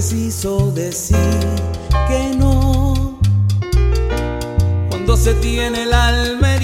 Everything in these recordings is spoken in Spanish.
preciso decir que no. Cuando se tiene el alma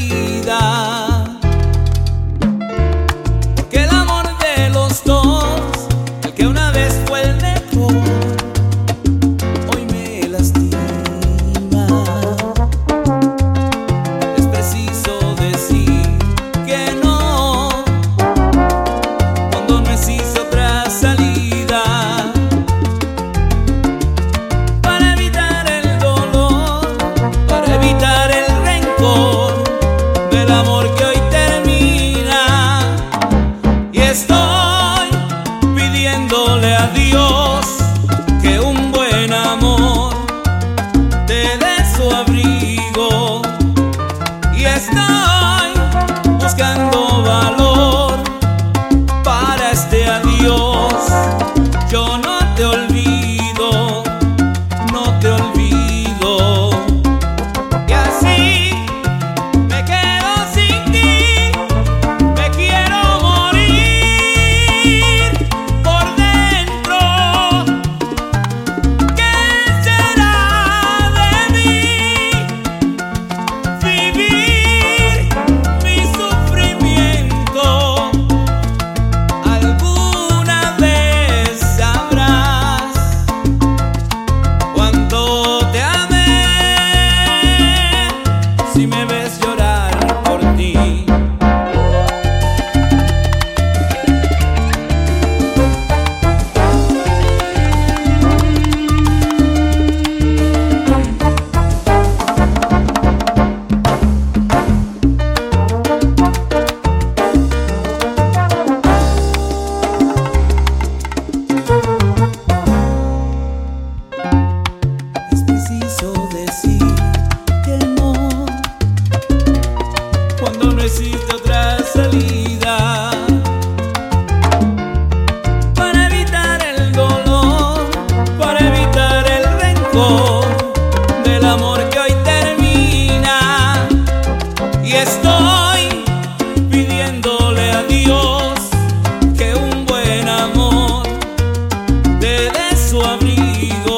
su abrigo.